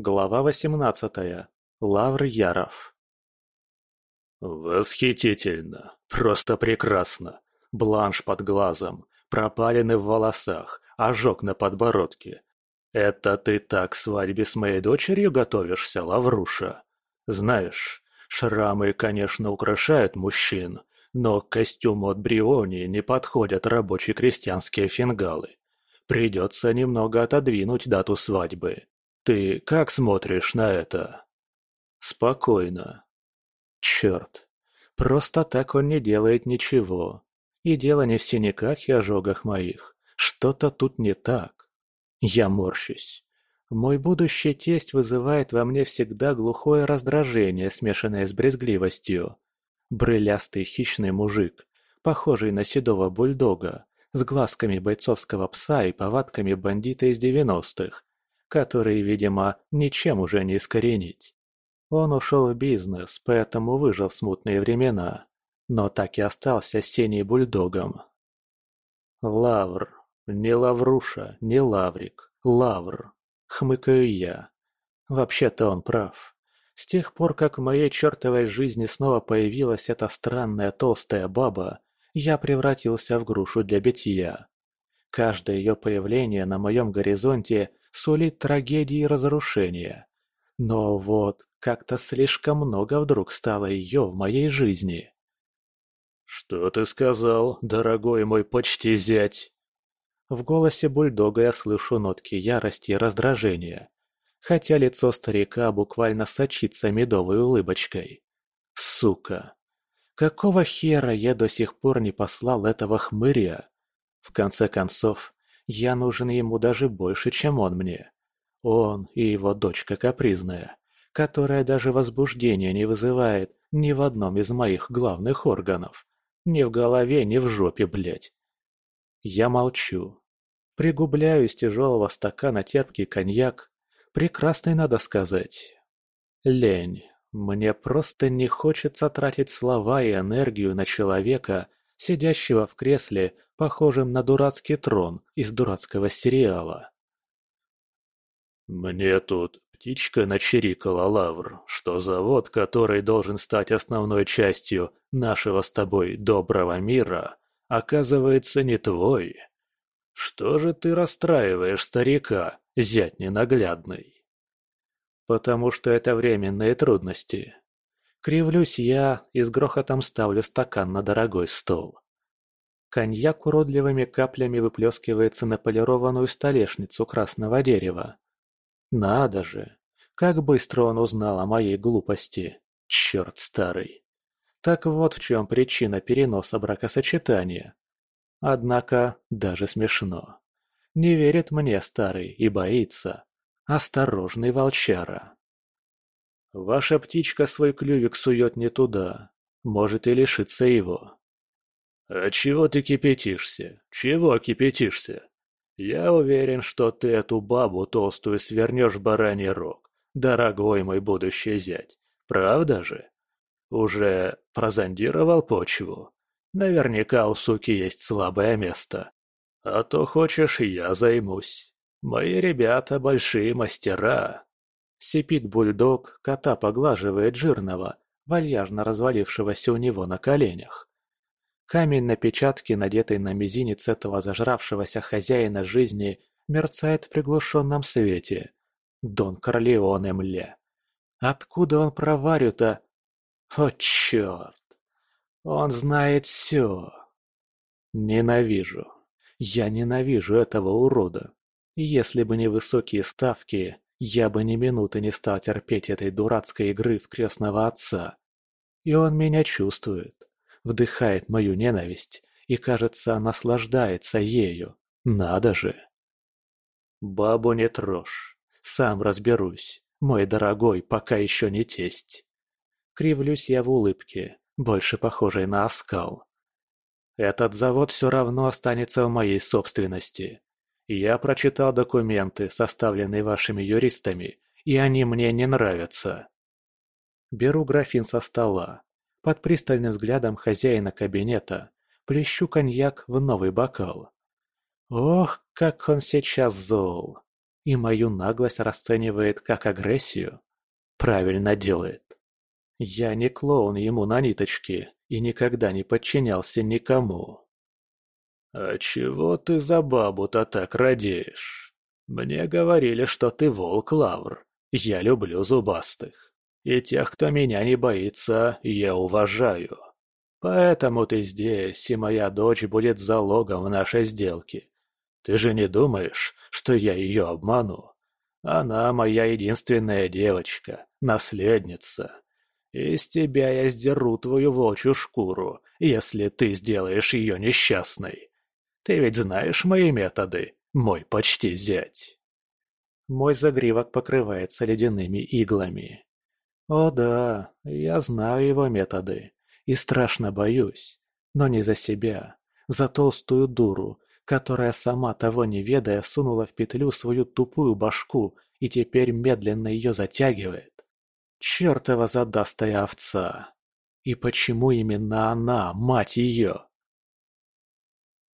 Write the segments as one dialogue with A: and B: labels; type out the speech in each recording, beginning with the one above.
A: Глава восемнадцатая. Лавр Яров.
B: Восхитительно. Просто прекрасно. Бланш под глазом, пропалины в волосах, ожог на подбородке. Это ты так к свадьбе с моей дочерью готовишься, Лавруша? Знаешь, шрамы, конечно, украшают мужчин, но к костюму от Бриони не подходят рабочие крестьянские фингалы. Придется немного отодвинуть дату свадьбы. Ты как смотришь на это?
A: Спокойно. Черт. Просто так он не делает ничего. И дело не в синяках и ожогах моих. Что-то тут не так. Я морщусь. Мой будущий тесть вызывает во мне всегда глухое раздражение, смешанное с брезгливостью. Брылястый хищный мужик, похожий на седого бульдога, с глазками бойцовского пса и повадками бандита из девяностых, который, видимо, ничем уже не искоренить. Он ушел в бизнес, поэтому выжил в смутные времена, но так и остался синей бульдогом. Лавр. Не Лавруша, не Лаврик. Лавр. Хмыкаю я. Вообще-то он прав. С тех пор, как в моей чертовой жизни снова появилась эта странная толстая баба, я превратился в грушу для битья. Каждое ее появление на моем горизонте сулит трагедии и разрушения. Но вот как-то слишком много вдруг стало ее в моей жизни.
B: «Что ты сказал, дорогой мой почти зять?»
A: В голосе бульдога я слышу нотки ярости и раздражения, хотя лицо старика буквально сочится медовой улыбочкой. Сука! Какого хера я до сих пор не послал этого хмыря? В конце концов, я нужен ему даже больше, чем он мне. Он и его дочка капризная, которая даже возбуждения не вызывает ни в одном из моих главных органов. Ни в голове, ни в жопе, блядь. Я молчу. Пригубляю из тяжелого стакана терпкий коньяк. Прекрасный, надо сказать. Лень. Мне просто не хочется тратить слова и энергию на человека, сидящего в кресле, похожем на дурацкий трон из дурацкого сериала.
B: «Мне тут птичка начирикала, Лавр, что завод, который должен стать основной частью нашего с тобой доброго мира, оказывается не твой. Что же ты расстраиваешь старика, зять ненаглядный?»
A: «Потому что это временные трудности. Кривлюсь я и с грохотом ставлю стакан на дорогой стол. Коньяк уродливыми каплями выплескивается на полированную столешницу красного дерева. Надо же! Как быстро он узнал о моей глупости. Черт старый. Так вот в чем причина переноса бракосочетания. Однако даже смешно. Не верит мне старый и боится. Осторожный волчара. Ваша птичка свой клювик сует не туда. Может и лишиться его.
B: «А чего ты кипятишься? Чего кипятишься? Я уверен, что ты эту бабу толстую свернешь бараний рог, дорогой мой будущий зять. Правда же? Уже прозондировал почву? Наверняка у суки есть слабое место. А то хочешь, я займусь. Мои ребята большие мастера».
A: Сипит бульдог, кота поглаживает жирного, вальяжно развалившегося у него на коленях. Камень на печатке, надетой на мизинец этого зажравшегося хозяина жизни, мерцает в приглушенном свете. Дон Корлеоне мле. Откуда он про Варю-то? О, черт! Он знает все. Ненавижу. Я ненавижу этого урода. Если бы не высокие ставки, я бы ни минуты не стал терпеть этой дурацкой игры в крестного отца. И он меня чувствует вдыхает мою ненависть и, кажется, наслаждается ею. Надо же! Бабу не трожь. Сам разберусь. Мой дорогой, пока еще не тесть. Кривлюсь я в улыбке, больше похожей на оскал. Этот завод все равно останется в моей собственности. Я прочитал документы, составленные вашими юристами, и они мне не нравятся. Беру графин со стола, под пристальным взглядом хозяина кабинета плещу коньяк в новый бокал. Ох, как он сейчас зол! и мою наглость расценивает как агрессию. Правильно делает. Я не клоун ему на ниточке и никогда не подчинялся никому.
B: «А чего ты за бабу-то так радеешь? Мне говорили, что ты волк, Лавр. Я люблю зубастых. И тех, кто меня не боится, я уважаю. Поэтому ты здесь, и моя дочь будет залогом нашей сделке. Ты же не думаешь, что я ее обману? Она моя единственная девочка, наследница. Из тебя я сдеру твою волчью шкуру, если ты сделаешь ее несчастной. Ты ведь знаешь мои методы, мой почти зять.
A: Мой загривок покрывается ледяными иглами. О да, я знаю его методы и страшно боюсь, но не за себя, за толстую дуру, которая сама того не ведая сунула в петлю свою тупую башку и теперь медленно ее затягивает. Чертова задастая овца! И почему именно она, мать ее?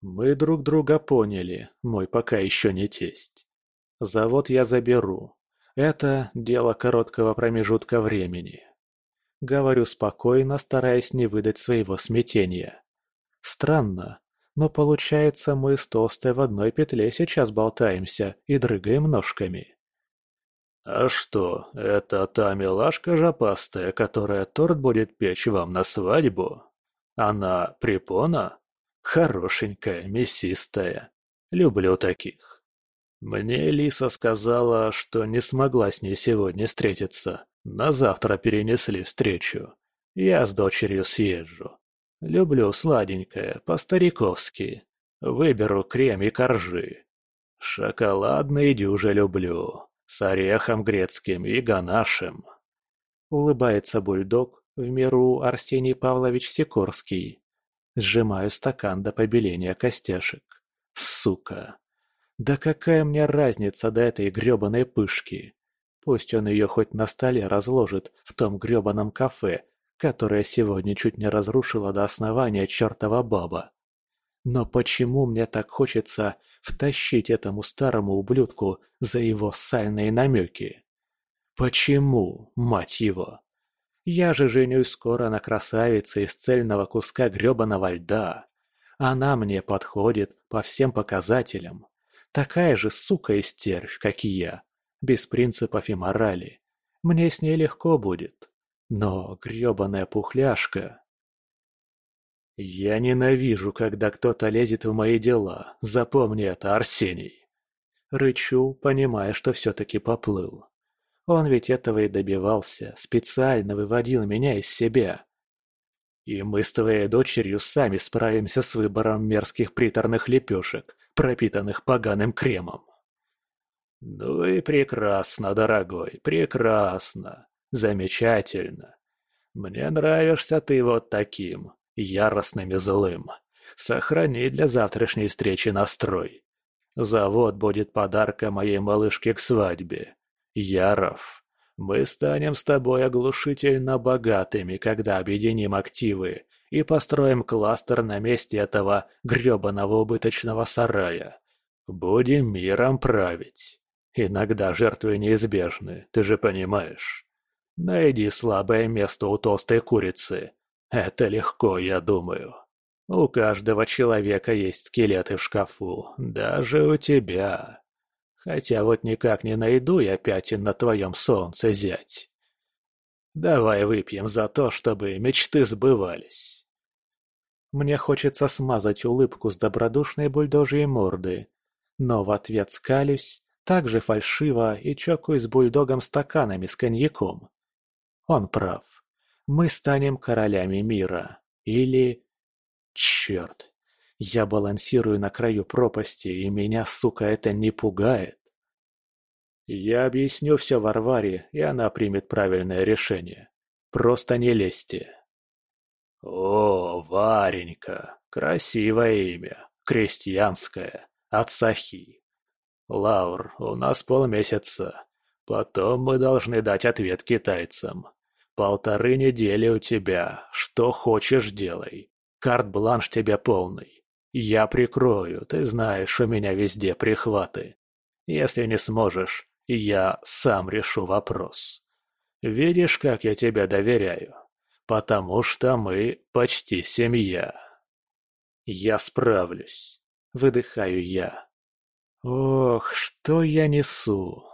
A: Мы друг друга поняли, мой пока еще не тесть. Завод я заберу. Это дело короткого промежутка времени. Говорю спокойно, стараясь не выдать своего смятения. Странно, но получается, мы с Толстой в одной петле сейчас болтаемся и дрыгаем ножками.
B: «А что, это та милашка жопастая, которая торт будет печь вам на свадьбу? Она препона? Хорошенькая, мясистая. Люблю таких. Мне Лиса сказала, что не смогла с ней сегодня встретиться. На завтра перенесли встречу. Я с дочерью съезжу. Люблю сладенькое, по-стариковски. Выберу крем и коржи. Шоколадный дюже люблю. С орехом грецким и ганашем.
A: Улыбается бульдог, в меру Арсений Павлович Сикорский. Сжимаю стакан до побеления костяшек. Сука. Да какая мне разница до этой грёбаной пышки? Пусть он ее хоть на столе разложит в том грёбаном кафе, которая сегодня чуть не разрушила до основания чертова баба. Но почему мне так хочется втащить этому старому ублюдку за его сальные намеки? Почему, мать его? Я же женюсь скоро на красавице из цельного куска гребаного льда. Она мне подходит по всем показателям. Такая же сука и стервь, как и я, без принципов и морали. Мне с ней легко будет. Но грёбаная пухляшка... Я ненавижу, когда кто-то лезет в мои дела. Запомни это, Арсений. Рычу, понимая, что все-таки поплыл. Он ведь этого и добивался, специально выводил меня из себя. И мы с твоей дочерью сами справимся с выбором мерзких приторных лепешек, пропитанных поганым кремом. Ну и прекрасно, дорогой, прекрасно. Замечательно. Мне нравишься ты вот таким, яростным и злым. Сохрани для завтрашней встречи настрой. Завод будет подарком моей малышке к свадьбе. Яров, мы станем с тобой оглушительно богатыми, когда объединим активы и построим кластер на месте этого грёбаного убыточного сарая. Будем миром править. Иногда жертвы неизбежны, ты же понимаешь. Найди слабое место у толстой курицы. Это легко, я думаю. У каждого человека есть скелеты в шкафу, даже у тебя. Хотя вот никак не найду я пятен на твоем солнце, зять. Давай выпьем за то, чтобы мечты сбывались. Мне хочется смазать улыбку с добродушной бульдожьей морды, но в ответ скалюсь, так же фальшиво и чокаюсь с бульдогом стаканами с коньяком. Он прав. Мы станем королями мира. Или... Черт. Я балансирую на краю пропасти, и меня, сука, это не пугает. Я объясню все Варваре, и она примет правильное решение. Просто не лезьте. О, Варенька, красивое имя, крестьянское, от Сахи. Лаур, у нас полмесяца. Потом мы должны дать ответ китайцам. Полторы недели у тебя. Что хочешь, делай. Карт-бланш тебе полный. Я прикрою, ты знаешь, у меня везде прихваты.
B: Если не сможешь, я сам решу вопрос. Видишь, как я тебе доверяю? Потому что мы почти семья. Я справлюсь. Выдыхаю я. Ох, что я несу.